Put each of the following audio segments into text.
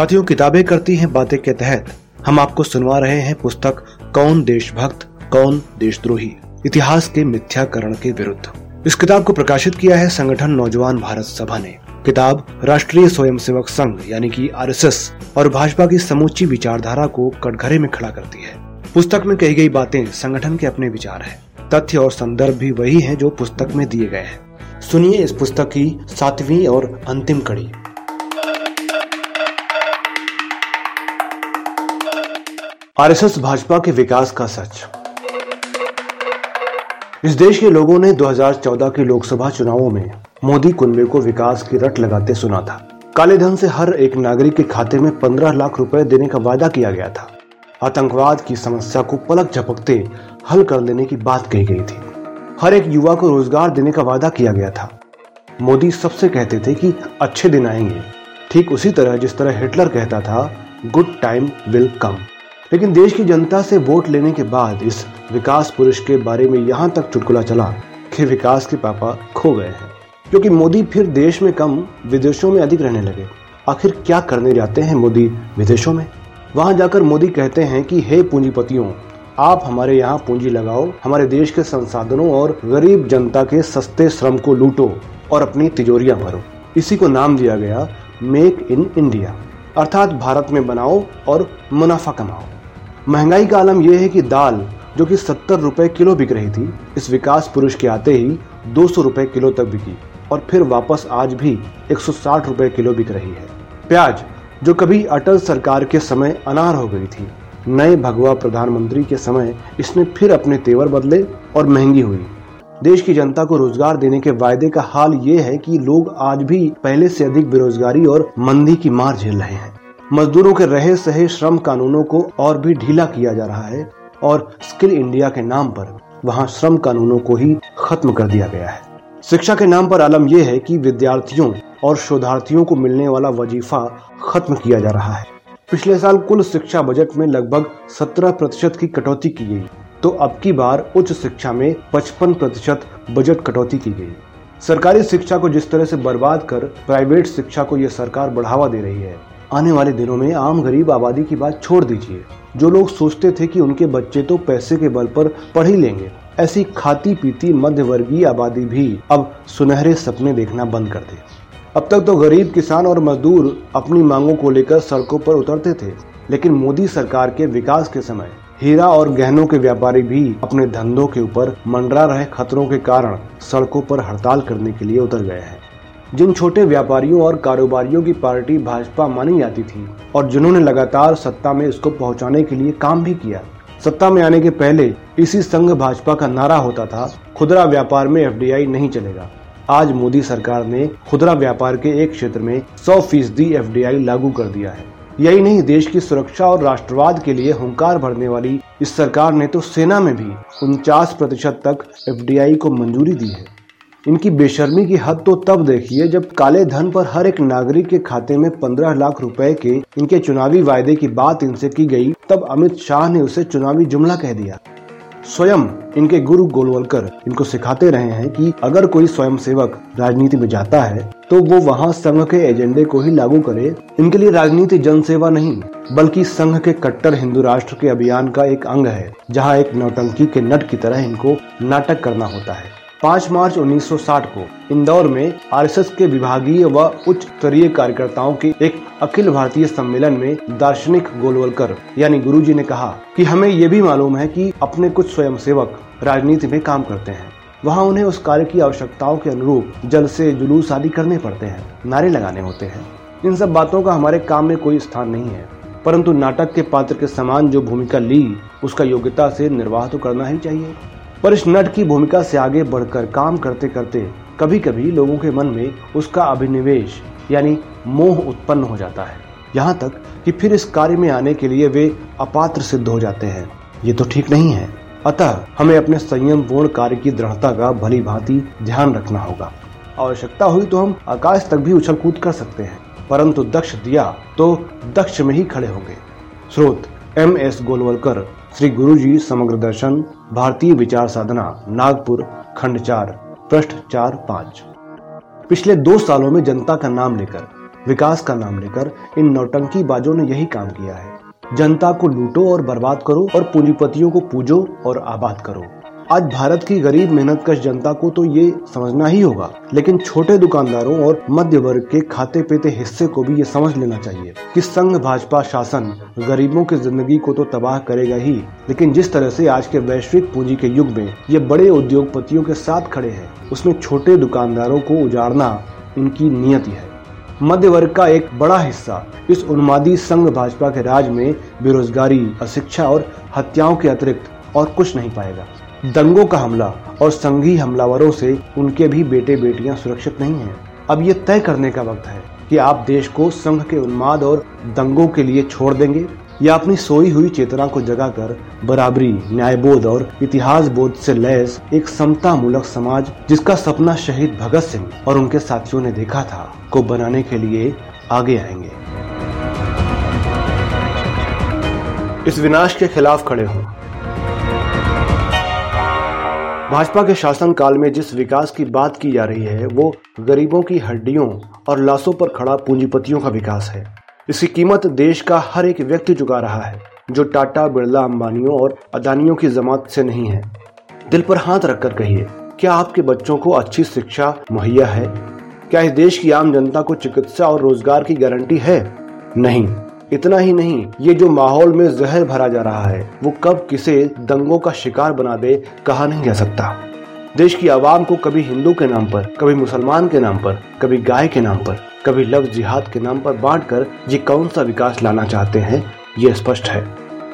साथियों, किताबें करती हैं बातें के तहत। हम आपको सुनवा रहे हैं पुस्तक, कौन देशभक्त, कौन देशद्रोही? इतिहास के मिथ्याकरण के विरुद्ध। इस किताब को प्रकाशित किया है संगठन नौजवान भारत सभा ने। किताब, राष्ट्रीय स्वयंसेवक संघ, यानी कि आरएसएस, और भाजपा की समूची विचारधारा को कटघरे में खड़ा करती है। पुस्तक में कही गई बातें संगठन के अपने विचार है। तथ्य और संदर्भ भी वही हैं जो पुस्तक में दिए गए हैं। सुनिए इस पुस्तक की सातवीं और अंतिम कड़ी। आरएसएस भाजपा के विकास का सच। इस देश के लोगों ने 2014 के लोकसभा चुनावों में मोदी कुंबे को विकास की रट लगाते सुना था। काले धन से हर एक नागरिक के खाते में 15 लाख रुपए देने का वादा किया गया था। आतंकवाद की समस्या को पलक झपकते हल कर लेने की बात कही गई थी। हर एक युवा को रोज़गार देने का वादा किया गया था। मोदी सबसे कहते थे कि अच्छे दिन आएँगे। ठीक उसी तरह जिस तरह हिटलर कहता था, गुड टाइम विल कम। लेकिन देश की जनता से वोट लेने के बाद इस विकास पुरुष के बारे में यहाँ तक चुटकुला चला कि विकास के पापा खो गए हैं। क्योंकि मोदी फिर देश में कम विदेशों में अधिक रहने लगे। आखिर क्या करने जाते हैं मोदी विदेशों में? वहाँ जाकर मोदी कहते हैं कि, हे पूंजीपतियों, आप हमारे यहाँ पूंजी लगाओ, हमारे देश के संसाधनों और गरीब जनता के सस्ते श्रम को लूटो और अपनी तिजोरियाँ भरो। इसी को नाम दिया गया मेक इन इंडिया। अर्थात भारत में बनाओ और मुनाफा कमाओ। महँगाई का आलम यह है कि दाल, जो कि सत्तर रुपए किलो बिक रही थी, इस विकास पुरुष के आते ही दो सौ रुपए किलो तक बिकी और फिर वापस आज भी एक सौ साठ रुपए किलो बिक रही है। प्याज, जो कभी अटल सरकार के समय अनार हो गई थी, नए भगवा प्रधानमंत्री के समय इसने फिर अपने तेवर बदले और महँगी हुई। देश की जनता को रोज़गार देने के वायदे का हाल ये है कि लोग आज भी पहले से अधिक बेरोजगारी और मंदी की मार झेल रहे हैं। मजदूरों के रहे सहे श्रम कानूनों को और भी ढीला किया जा रहा है और स्किल इंडिया के नाम पर वहाँ श्रम कानूनों को ही खत्म कर दिया गया है। शिक्षा के नाम पर आलम यह है कि विद्यार्थियों और शोधार्थियों को मिलने वाला वजीफा खत्म किया जा रहा है। पिछले साल कुल शिक्षा बजट में लगभग 17 प्रतिशत की कटौती की गई तो अब की बार उच्च शिक्षा में 55 प्रतिशत बजट कटौती की गई। सरकारी शिक्षा को जिस तरह से बर्बाद कर प्राइवेट शिक्षा को यह सरकार बढ़ावा दे रही है आने वाले दिनों में आम गरीब आबादी की बात छोड़ दीजिए। जो लोग सोचते थे कि उनके बच्चे तो पैसे के बल पर पढ़ ही लेंगे, ऐसी खाती पीती मध्य वर्गीय आबादी भी अब सुनहरे सपने देखना बंद कर दे। अब तक तो गरीब किसान और मजदूर अपनी मांगों को लेकर सड़कों पर उतरते थे, लेकिन मोदी सरकार के विकास के समय हीरा और गहनों के व्यापारी भी अपने धंधों के ऊपर मंडरा रहे खतरों के कारण सड़कों पर हड़ताल करने के लिए उतर गए हैं। जिन छोटे व्यापारियों और कारोबारियों की पार्टी भाजपा मानी जाती थी और जिन्होंने लगातार सत्ता में इसको पहुँचाने के लिए काम भी किया। सत्ता में आने के पहले इसी संघ भाजपा का नारा होता था, खुदरा व्यापार में एफडीआई नहीं चलेगा। आज मोदी सरकार ने खुदरा व्यापार के एक क्षेत्र में 100 फ़ीसदी एफ़ लागू कर दिया है। यही नहीं, देश की सुरक्षा और राष्ट्रवाद के लिए हुंकार भरने वाली इस सरकार ने तो सेना में भी उनचास प्रतिशत तक एफडीआई को मंजूरी दी है। इनकी बेशर्मी की हद तो तब देखिए जब काले धन पर हर एक नागरिक के खाते में पंद्रह लाख रुपए के इनके चुनावी वायदे की बात इनसे की गई, तब अमित शाह ने उसे चुनावी जुमला कह दिया। स्वयं इनके गुरु गोलवलकर इनको सिखाते रहे हैं कि अगर कोई स्वयं सेवक राजनीति में जाता है तो वो वहाँ संघ के एजेंडे को ही लागू करे। इनके लिए राजनीति जनसेवा नहीं, बल्कि संघ के कट्टर हिंदू राष्ट्र के अभियान का एक अंग है, जहाँ एक नौटंकी के नट की तरह इनको नाटक करना होता है। 5 मार्च 1960 को इंदौर में आरएसएस के विभागीय व उच्च स्तरीय कार्यकर्ताओं के एक अखिल भारतीय सम्मेलन में दार्शनिक गोलवलकर, यानी गुरुजी ने कहा कि हमें ये भी मालूम है कि अपने कुछ स्वयंसेवक राजनीति में काम करते हैं। वहाँ उन्हें उस कार्य की आवश्यकताओं के अनुरूप जल से जुलूस आदि करने पड़ते हैं, नारे लगाने होते हैं। इन सब बातों का हमारे काम में कोई स्थान नहीं है, परंतु नाटक के पात्र के समान जो भूमिका ली, उसका योग्यता से निर्वाह तो करना ही चाहिए। पर इस नट की भूमिका से आगे बढ़कर काम करते करते कभी कभी लोगों के मन में उसका अभिनिवेश, यानी मोह उत्पन्न हो जाता है। यहाँ तक कि फिर इस कार्य में आने के लिए वे अपात्र सिद्ध हो जाते हैं। ये तो ठीक नहीं है। अतः हमें अपने संयम पूर्ण कार्य की दृढ़ता का भली भांति ध्यान रखना होगा। आवश्यकता हुई तो हम आकाश तक भी उछल कूद कर सकते हैं, परंतु दक्ष दिया तो दक्ष में ही खड़े होंगे। स्रोत एम एस गोलवलकर श्री गुरु जी समग्र दर्शन, भारतीय विचार साधना, नागपुर, खंड चार, पृष्ठ चार पाँच। पिछले दो सालों में जनता का नाम लेकर, विकास का नाम लेकर, इन नौटंकी बाजों ने यही काम किया है। जनता को लूटो और बर्बाद करो और पूंजीपतियों को पूजो और आबाद करो। आज भारत की गरीब मेहनतकश जनता को तो ये समझना ही होगा, लेकिन छोटे दुकानदारों और मध्य वर्ग के खाते पेते हिस्से को भी ये समझ लेना चाहिए कि संघ भाजपा शासन गरीबों की ज़िंदगी को तो तबाह करेगा ही। लेकिन जिस तरह से आज के वैश्विक पूंजी के युग में ये बड़े उद्योगपतियों के साथ खड़े हैं, उसमें छोटे दुकानदारों को उजाड़ना इनकी नियति है। मध्य वर्ग का एक बड़ा हिस्सा इस उन्मादी संघ भाजपा के राज में बेरोजगारी, अशिक्षा और हत्याओं के अतिरिक्त और कुछ नहीं पाएगा। दंगों का हमला और संघी हमलावरों से उनके भी बेटे बेटियाँ सुरक्षित नहीं हैं। अब ये तय करने का वक्त है कि आप देश को संघ के उन्माद और दंगों के लिए छोड़ देंगे या अपनी सोई हुई चेतना को जगाकर बराबरी, न्यायबोध और इतिहास बोध से लैस एक समता मूलक समाज जिसका सपना शहीद भगत सिंह और उनके साथियों ने देखा था, को बनाने के लिए आगे आएँगे इस विनाश के खिलाफ खड़े हों भाजपा के शासन काल में जिस विकास की बात की जा रही है, वो गरीबों की हड्डियों और लाशों पर खड़ा पूंजीपतियों का विकास है। इसकी कीमत देश का हर एक व्यक्ति चुका रहा है, जो टाटा, बिरला, अंबानियों और अदानियों की जमात से नहीं है। दिल पर हाथ रखकर कहिए, क्या आपके बच्चों को अच्छी शिक्षा मुहैया है? क्या इस देश की आम जनता को चिकित्सा और रोज़गार की गारंटी है? नहीं। इतना ही नहीं, ये जो माहौल में जहर भरा जा रहा है, वो कब किसे दंगों का शिकार बना दे कहा नहीं जा सकता। देश की आवाम को कभी हिंदू के नाम पर, कभी मुसलमान के नाम पर, कभी गाय के नाम पर, कभी लफ्ज जिहाद के नाम पर बांट कर ये कौन सा विकास लाना चाहते हैं, ये स्पष्ट है।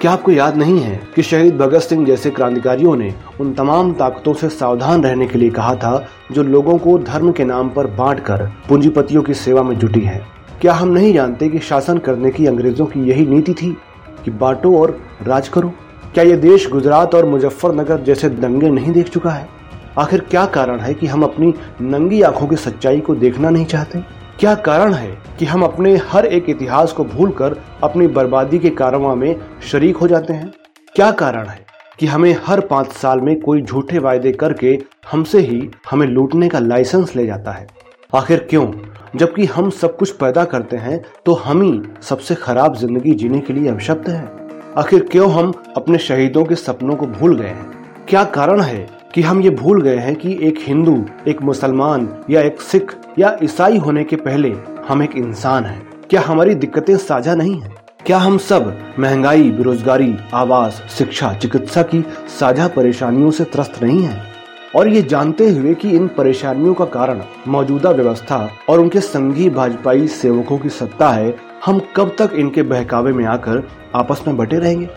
क्या आपको याद नहीं है कि शहीद भगत सिंह जैसे क्रांतिकारियों ने उन तमाम ताकतों से सावधान रहने के लिए कहा था, जो लोगों को धर्म के नाम पर बांट कर पूंजीपतियों की सेवा में जुटी है? क्या हम नहीं जानते कि शासन करने की अंग्रेज़ों की यही नीति थी कि बांटो और राज करो? क्या यह देश गुजरात और मुजफ्फरनगर जैसे दंगे नहीं देख चुका है? आखिर क्या कारण है कि हम अपनी नंगी आँखों की सच्चाई को देखना नहीं चाहते? क्या कारण है कि हम अपने हर एक इतिहास को भूलकर अपनी बर्बादी के कारवा में शरीक हो जाते हैं? क्या कारण है कि हमें हर पाँच साल में कोई झूठे वायदे करके हमसे ही हमें लूटने का लाइसेंस ले जाता है? आखिर क्यों जबकि हम सब कुछ पैदा करते हैं तो हम ही सबसे खराब ज़िंदगी जीने के लिए अभिशप्त है। आखिर क्यों हम अपने शहीदों के सपनों को भूल गए हैं? क्या कारण है कि हम ये भूल गए हैं कि एक हिंदू, एक मुसलमान, या एक सिख, या ईसाई होने के पहले हम एक इंसान हैं? क्या हमारी दिक्कतें साझा नहीं है? क्या हम सब महँगाई, बेरोजगारी, आवास, शिक्षा, चिकित्सा की साझा परेशानियों से त्रस्त नहीं हैं? और ये जानते हुए कि इन परेशानियों का कारण मौजूदा व्यवस्था और उनके संघी भाजपाई सेवकों की सत्ता है, हम कब तक इनके बहकावे में आकर आपस में बटे रहेंगे?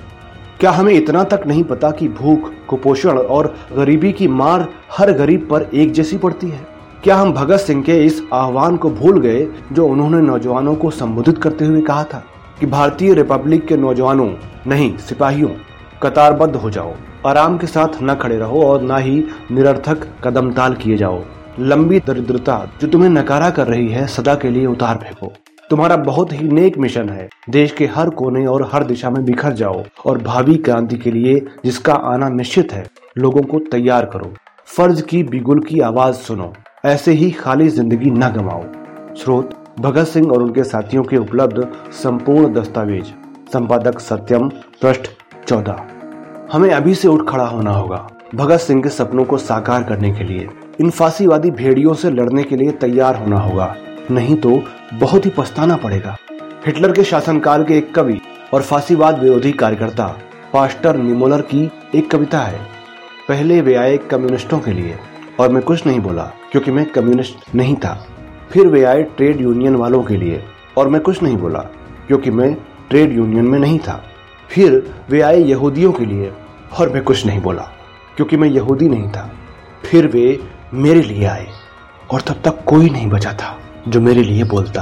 क्या हमें इतना तक नहीं पता कि भूख, कुपोषण और गरीबी की मार हर गरीब पर एक जैसी पड़ती है? क्या हम भगत सिंह के इस आह्वान को भूल गए जो उन्होंने नौजवानों को संबोधित करते हुए कहा था कि भारतीय रिपब्लिक के नौजवानों, नहीं, सिपाहियों कतारबद्ध हो जाओ। आराम के साथ न खड़े रहो और न ही निरर्थक कदम ताल किए जाओ। लंबी दरिद्रता जो तुम्हें नकारा कर रही है, सदा के लिए उतार फेंको। तुम्हारा बहुत ही नेक मिशन है। देश के हर कोने और हर दिशा में बिखर जाओ और भावी क्रांति के लिए जिसका आना निश्चित है, लोगों को तैयार करो। फ़र्ज़ की बिगुल की आवाज़ सुनो। ऐसे ही खाली ज़िंदगी न गमाओ स्रोत, भगत सिंह और उनके साथियों के उपलब्ध संपूर्ण दस्तावेज़। संपादक सत्यम पृष्ठ चौदह। हमें अभी से उठ खड़ा होना होगा, भगत सिंह के सपनों को साकार करने के लिए। इन फांसीवादी भेड़ियों से लड़ने के लिए तैयार होना होगा, नहीं तो बहुत ही पछताना पड़ेगा। हिटलर के शासनकाल के एक कवि और फांसीवाद विरोधी कार्यकर्ता पास्टर निमोलर की एक कविता है, पहले वे आए कम्युनिस्टों के लिए। और मैं कुछ नहीं बोला, क्योंकि मैं कम्युनिस्ट नहीं था। फिर वे आए ट्रेड यूनियन वालों के लिए, और मैं कुछ नहीं बोला, क्योंकि मैं ट्रेड यूनियन में नहीं था। फिर वे आए यहूदियों के लिए और मैं कुछ नहीं बोला, क्योंकि मैं यहूदी नहीं था। फिर वे मेरे लिए आए और तब तक कोई नहीं बचा था जो मेरे लिए बोलता।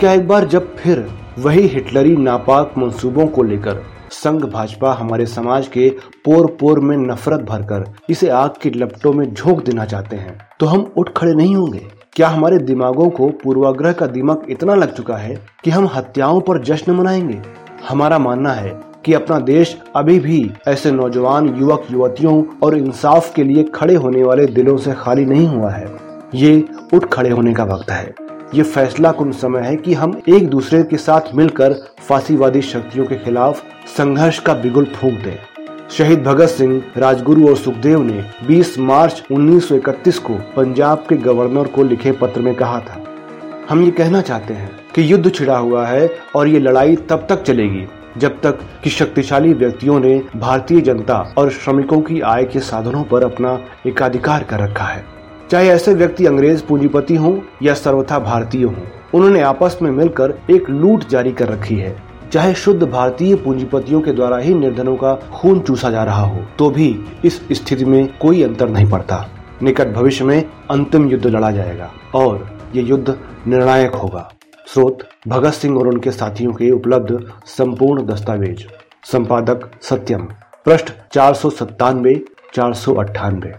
क्या एक बार जब फिर वही हिटलरी नापाक मंसूबों को लेकर संघ भाजपा हमारे समाज के पोर पोर में नफरत भरकर इसे आग की लपटों में झोंक देना चाहते हैं तो हम उठ खड़े नहीं होंगे। क्या हमारे दिमागों को पूर्वाग्रह का दिमाग इतना लग चुका है कि हम हत्याओं पर जश्न मनाएँगे? हमारा मानना है कि अपना देश अभी भी ऐसे नौजवान युवक, युवतियों और इंसाफ के लिए खड़े होने वाले दिलों से खाली नहीं हुआ है। ये उठ खड़े होने का वक्त है। ये फैसला कुन समय है कि हम एक दूसरे के साथ मिलकर फांसीवादी शक्तियों के खिलाफ संघर्ष का बिगुल फूंक दें। शहीद भगत सिंह, राजगुरु और सुखदेव ने 20 मार्च 1931 को पंजाब के गवर्नर को लिखे पत्र में कहा था। हम ये कहना चाहते हैं कि युद्ध छिड़ा हुआ है और ये लड़ाई तब तक चलेगी जब तक कि शक्तिशाली व्यक्तियों ने भारतीय जनता और श्रमिकों की आय के साधनों पर अपना एकाधिकार कर रखा है। चाहे ऐसे व्यक्ति अंग्रेज़ पूंजीपति हों या सर्वथा भारतीय हों, उन्होंने आपस में मिलकर एक लूट जारी कर रखी है। चाहे शुद्ध भारतीय पूंजीपतियों के द्वारा ही निर्धनों का खून चूसा जा रहा हो तो भी इस स्थिति में कोई अंतर नहीं पड़ता। निकट भविष्य में अंतिम युद्ध लड़ा जाएगा और ये युद्ध निर्णायक होगा। स्रोत भगत सिंह और उनके साथियों के उपलब्ध संपूर्ण दस्तावेज़। संपादक सत्यम। पृष्ठ चार सौ सत्तानवे, चार सौ अट्ठानवे।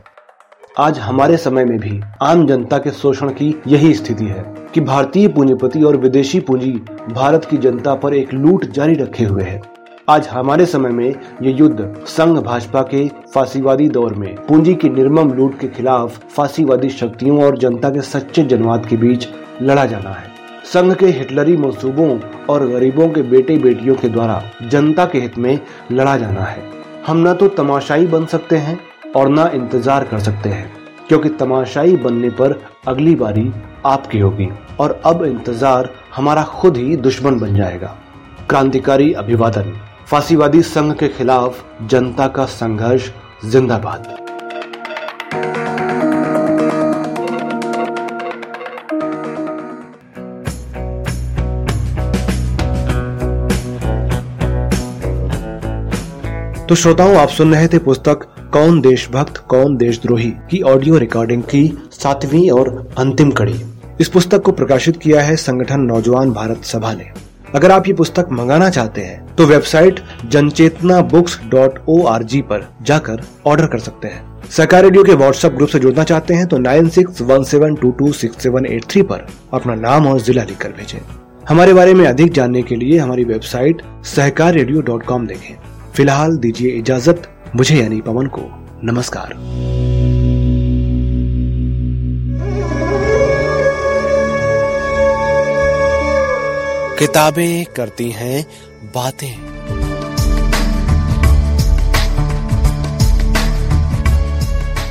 आज हमारे समय में भी आम जनता के शोषण की यही स्थिति है कि भारतीय पूंजीपति और विदेशी पूंजी भारत की जनता पर एक लूट जारी रखे हुए है। आज हमारे समय में ये युद्ध संघ भाजपा के फांसीवादी दौर में पूंजी की निर्मम लूट के खिलाफ फांसीवादी शक्तियों और जनता के सच्चे जनवाद के बीच लड़ा जाना है। संघ के हिटलरी मंसूबों और गरीबों के बेटे बेटियों के द्वारा जनता के हित में लड़ा जाना है। हम न तो तमाशाई बन सकते हैं और ना इंतज़ार कर सकते हैं, क्योंकि तमाशाई बनने पर अगली बारी आपकी होगी और अब इंतज़ार हमारा खुद ही दुश्मन बन जाएगा। क्रांतिकारी अभिवादन, फांसीवादी संघ के खिलाफ जनता का संघर्ष, जिंदाबाद। तो श्रोताओं, आप सुन रहे थे पुस्तक कौन देशभक्त, कौन देशद्रोही की ऑडियो रिकॉर्डिंग की सातवीं और अंतिम कड़ी। इस पुस्तक को प्रकाशित किया है संगठन नौजवान भारत सभा ने। अगर आप ये पुस्तक मंगाना चाहते हैं तो website Janchetna books dot O R G पर जाकर ऑर्डर कर सकते हैं। सरकार रेडियो के व्हाट्सएप ग्रुप से जुड़ना चाहते हैं तो nine six one seven two two six seven eight three पर अपना नाम और जिला लिखकर भेजें। हमारे बारे में अधिक जानने के लिए हमारी website Sahkar radio dot com देखें। फ़िलहाल दीजिए इजाज़त। मुझे यानी पवन को नमस्कार। किताबें करती हैं, बातें।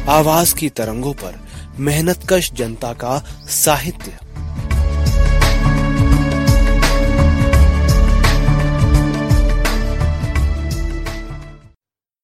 आवाज़ की तरंगों पर मेहनतकश जनता का साहित्य।